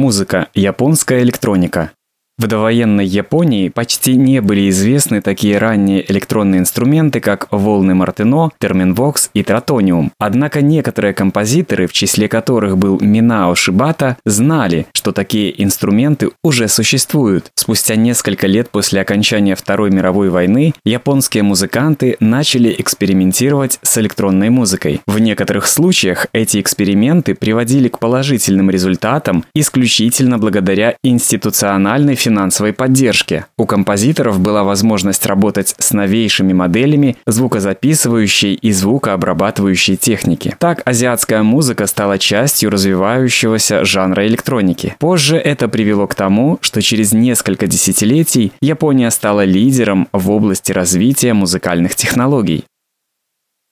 Музыка. Японская электроника. В довоенной Японии почти не были известны такие ранние электронные инструменты, как волны Мартино, терминвокс и тротониум. Однако некоторые композиторы, в числе которых был Минао Шибата, знали, что такие инструменты уже существуют. Спустя несколько лет после окончания Второй мировой войны японские музыканты начали экспериментировать с электронной музыкой. В некоторых случаях эти эксперименты приводили к положительным результатам исключительно благодаря институциональной финансовой финансовой поддержки. У композиторов была возможность работать с новейшими моделями звукозаписывающей и звукообрабатывающей техники. Так азиатская музыка стала частью развивающегося жанра электроники. Позже это привело к тому, что через несколько десятилетий Япония стала лидером в области развития музыкальных технологий.